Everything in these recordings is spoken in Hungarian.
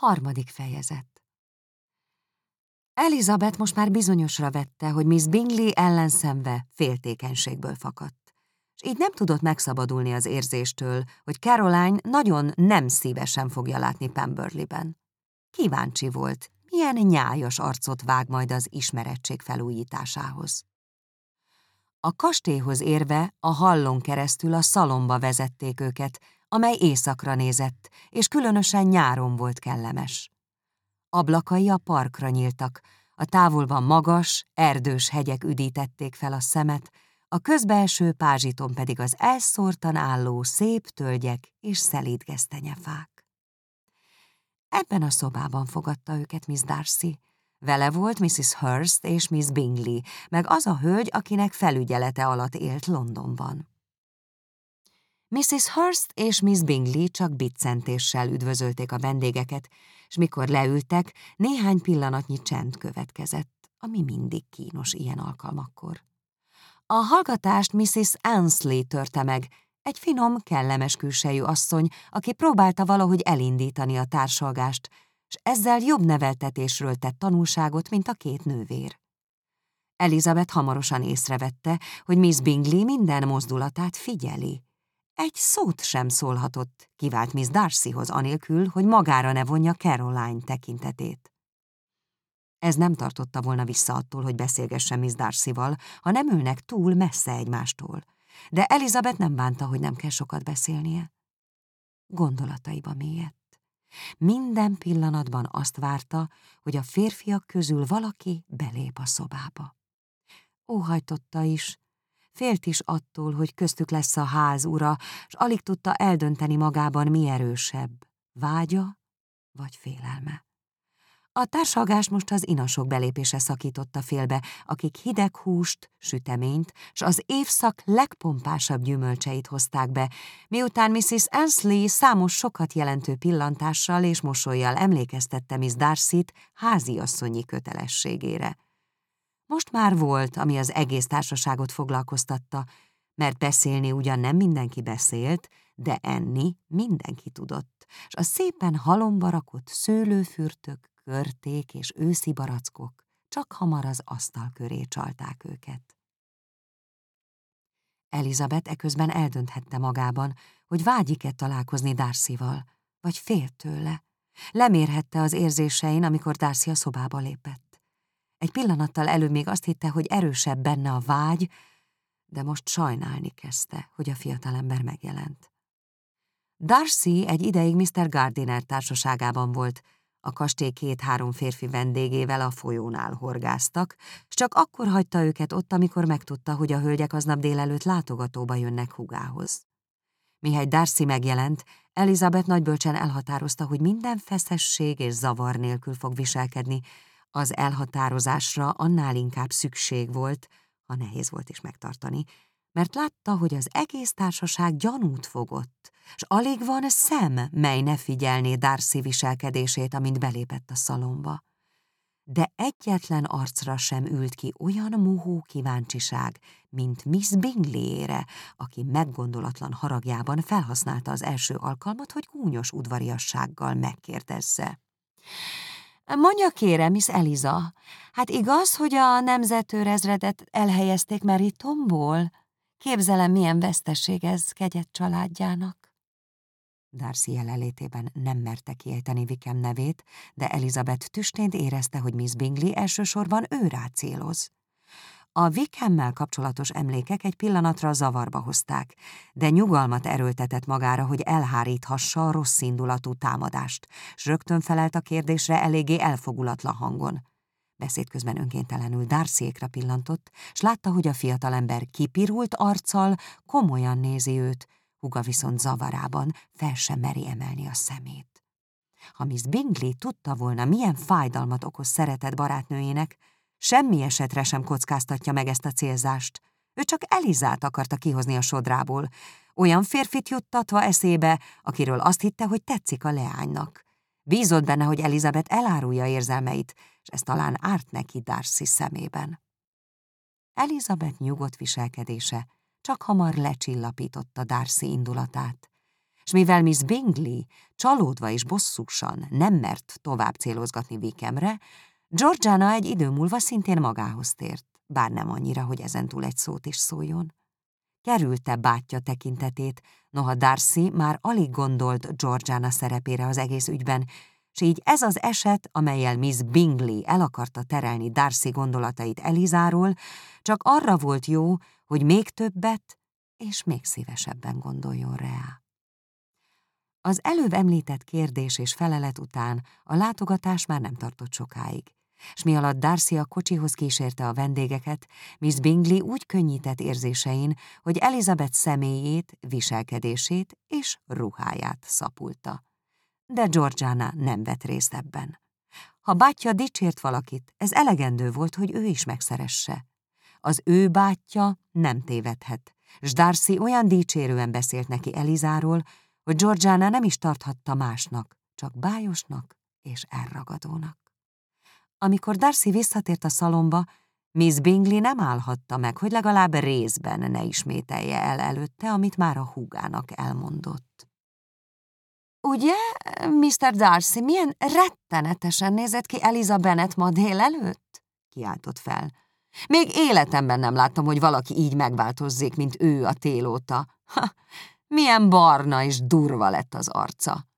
Harmadik fejezet Elizabeth most már bizonyosra vette, hogy Miss Bingley ellenszenve féltékenységből fakadt, és így nem tudott megszabadulni az érzéstől, hogy Caroline nagyon nem szívesen fogja látni Pemberley-ben. Kíváncsi volt, milyen nyájas arcot vág majd az ismerettség felújításához. A kastélyhoz érve a hallon keresztül a szalomba vezették őket, amely éjszakra nézett, és különösen nyáron volt kellemes. Ablakai a parkra nyíltak, a távolban magas, erdős hegyek üdítették fel a szemet, a közbelső pázsiton pedig az elszórtan álló szép tölgyek és szelíd gesztenyefák. Ebben a szobában fogadta őket Miss Darcy. Vele volt Mrs. Hurst és Miss Bingley, meg az a hölgy, akinek felügyelete alatt élt Londonban. Mrs. Hurst és Miss Bingley csak biccentéssel üdvözölték a vendégeket, és mikor leültek, néhány pillanatnyi csend következett, ami mindig kínos ilyen alkalmakkor. A hallgatást Mrs. Ansley törte meg, egy finom, kellemes külsejű asszony, aki próbálta valahogy elindítani a társalgást, és ezzel jobb neveltetésről tett tanulságot, mint a két nővér. Elizabeth hamarosan észrevette, hogy Miss Bingley minden mozdulatát figyeli, egy szót sem szólhatott, kivált Miss Darcyhoz anélkül, hogy magára ne vonja Caroline tekintetét. Ez nem tartotta volna vissza attól, hogy beszélgessen Miss Darcyval, ha nem ülnek túl messze egymástól, de Elizabeth nem bánta, hogy nem kell sokat beszélnie. Gondolataiba mélyedt. Minden pillanatban azt várta, hogy a férfiak közül valaki belép a szobába. Óhajtotta is, Félt is attól, hogy köztük lesz a ház ura, s alig tudta eldönteni magában, mi erősebb, vágya vagy félelme. A társalgás most az inasok belépése szakította félbe, akik hideg húst, süteményt, s az évszak legpompásabb gyümölcseit hozták be, miután Mrs. Ansley számos sokat jelentő pillantással és mosolyjal emlékeztette Miss Darcy-t háziasszonyi kötelességére. Most már volt, ami az egész társaságot foglalkoztatta, mert beszélni ugyan nem mindenki beszélt, de enni mindenki tudott, és a szépen halomba rakott szőlőfürtök, körték és őszi barackok csak hamar az asztal köré csalták őket. Elizabeth eközben eldönthette magában, hogy vágyik-e találkozni Darcyval, vagy fél tőle. Lemérhette az érzésein, amikor Darcy a szobába lépett. Egy pillanattal előbb még azt hitte, hogy erősebb benne a vágy, de most sajnálni kezdte, hogy a fiatalember megjelent. Darcy egy ideig Mr. Gardiner társaságában volt, a kastély két-három férfi vendégével a folyónál horgáztak, s csak akkor hagyta őket ott, amikor megtudta, hogy a hölgyek aznap délelőtt látogatóba jönnek hugához. Mihely Darcy megjelent, Elizabeth nagybölcsen elhatározta, hogy minden feszesség és zavar nélkül fog viselkedni, az elhatározásra annál inkább szükség volt, ha nehéz volt is megtartani, mert látta, hogy az egész társaság gyanút fogott, s alig van szem, mely ne figyelné Darcy viselkedését, amint belépett a szalomba. De egyetlen arcra sem ült ki olyan muhú kíváncsiság, mint Miss Bingley-ére, aki meggondolatlan haragjában felhasználta az első alkalmat, hogy gúnyos udvariassággal megkérdezze. Mondja kérem, Miss Eliza, hát igaz, hogy a nemzetőrezredet elhelyezték Meritomból? Képzelem, milyen veszteség ez kegyet családjának. Darcy jelenlétében nem merte kiejteni Vikem nevét, de Elizabeth tüstént érezte, hogy Miss Bingley elsősorban ő rá céloz. A Wickhemmel kapcsolatos emlékek egy pillanatra zavarba hozták, de nyugalmat erőltetett magára, hogy elháríthassa a rossz indulatú támadást, s rögtön felelt a kérdésre eléggé elfogulatlan hangon. Beszéd közben önkéntelenül Darcyékra pillantott, s látta, hogy a fiatalember kipirult arccal komolyan nézi őt, huga viszont zavarában fel sem meri emelni a szemét. Ha Miss Bingley tudta volna, milyen fájdalmat okoz szeretett barátnőjének, Semmi esetre sem kockáztatja meg ezt a célzást. Ő csak Elizát akarta kihozni a sodrából, olyan férfit juttatva eszébe, akiről azt hitte, hogy tetszik a leánynak. Bízott benne, hogy Elizabeth elárulja érzelmeit, és ez talán árt neki Darcy szemében. Elizabeth nyugodt viselkedése csak hamar lecsillapította Darcy indulatát. és mivel Miss Bingley csalódva és bosszúsan nem mert tovább célozgatni Vikemre, Georgiana egy idő múlva szintén magához tért, bár nem annyira, hogy ezentúl egy szót is szóljon. Kerülte bátyja tekintetét, noha Darcy már alig gondolt Georgiana szerepére az egész ügyben, és így ez az eset, amelyel Miss Bingley el akarta terelni Darcy gondolatait Elizáról, csak arra volt jó, hogy még többet és még szívesebben gondoljon rá. Az előbb említett kérdés és felelet után a látogatás már nem tartott sokáig, és mi alatt Darcy a kocsihoz kísérte a vendégeket, Miss Bingley úgy könnyített érzésein, hogy Elizabeth személyét, viselkedését és ruháját szapulta. De Georgiana nem vett részt ebben. Ha bátyja dicsért valakit, ez elegendő volt, hogy ő is megszeresse. Az ő bátyja nem tévedhet, s Darcy olyan dicsérően beszélt neki Elizáról, hogy Georgiana nem is tarthatta másnak, csak bájosnak és elragadónak. Amikor Darcy visszatért a szalomba, Miss Bingley nem állhatta meg, hogy legalább részben ne ismételje el előtte, amit már a húgának elmondott. Ugye, Mr. Darcy, milyen rettenetesen nézett ki Eliza Bennet ma délelőtt? kiáltott fel. Még életemben nem láttam, hogy valaki így megváltozzék, mint ő a télóta. Ha, milyen barna és durva lett az arca.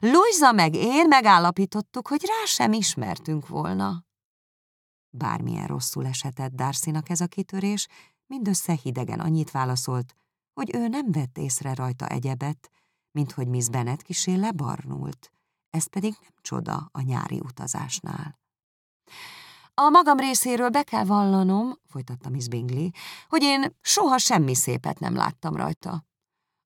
Luisa meg én megállapítottuk, hogy rá sem ismertünk volna. Bármilyen rosszul esetett Darcynak ez a kitörés, mindössze hidegen annyit válaszolt, hogy ő nem vett észre rajta egyebet, mint hogy Miss Bennet kisé lebarnult, ez pedig nem csoda a nyári utazásnál. A magam részéről be kell vallanom, folytatta Miss Bingley, hogy én soha semmi szépet nem láttam rajta.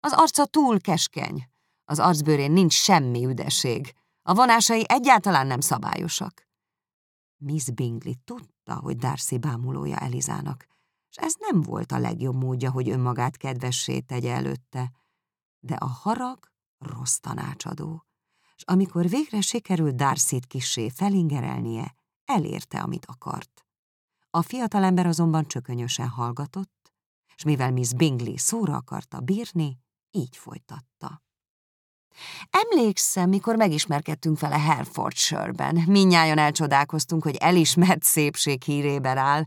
Az arca túl keskeny, az arcbőrén nincs semmi üdeség, a vonásai egyáltalán nem szabályosak. Miss Bingley tudta, hogy Darcy bámulója Elizának, és ez nem volt a legjobb módja, hogy önmagát kedvessé tegye előtte. De a harag rossz tanácsadó, és amikor végre sikerült Darcy-t kissé felingerelnie, elérte, amit akart. A fiatalember azonban csökönyösen hallgatott, és mivel Miss Bingley szóra akarta bírni, így folytatta. Emlékszem, mikor megismerkedtünk vele Herefordshire-ben. Minnyáján elcsodálkoztunk, hogy elismert szépség hírében áll.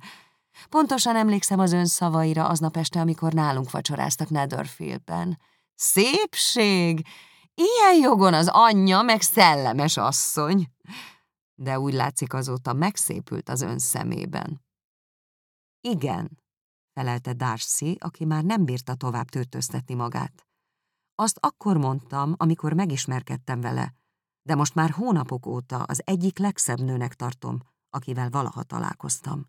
Pontosan emlékszem az ön szavaira aznap este, amikor nálunk vacsoráztak Netherfieldben. Szépség! Ilyen jogon az anyja, meg szellemes asszony. De úgy látszik azóta megszépült az ön szemében. Igen, felelte Darcy, aki már nem bírta tovább tőtöztetni magát. Azt akkor mondtam, amikor megismerkedtem vele, de most már hónapok óta az egyik legszebb nőnek tartom, akivel valaha találkoztam.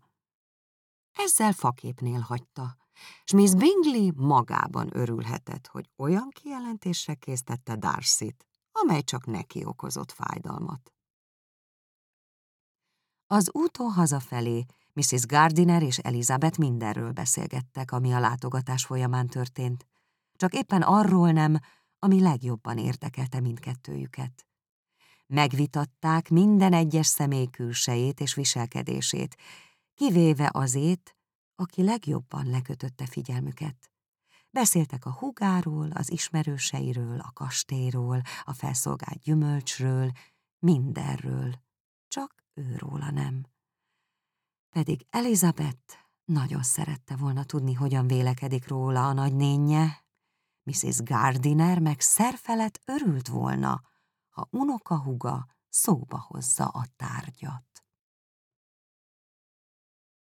Ezzel faképnél hagyta, és Miss Bingley magában örülhetett, hogy olyan kijelentésre késztette Darcy-t, amely csak neki okozott fájdalmat. Az úton hazafelé Mrs. Gardiner és Elizabeth mindenről beszélgettek, ami a látogatás folyamán történt, csak éppen arról nem, ami legjobban érdekelte mindkettőjüket. Megvitatták minden egyes személy külsejét és viselkedését, kivéve azét, aki legjobban lekötötte figyelmüket. Beszéltek a hugáról, az ismerőseiről, a kastélyról, a felszolgált gyümölcsről, mindenről, csak őróla nem. Pedig Elizabeth nagyon szerette volna tudni, hogyan vélekedik róla a nagynénye, Mrs. Gardiner meg szerfelett örült volna, ha unokahuga szóba hozza a tárgyat.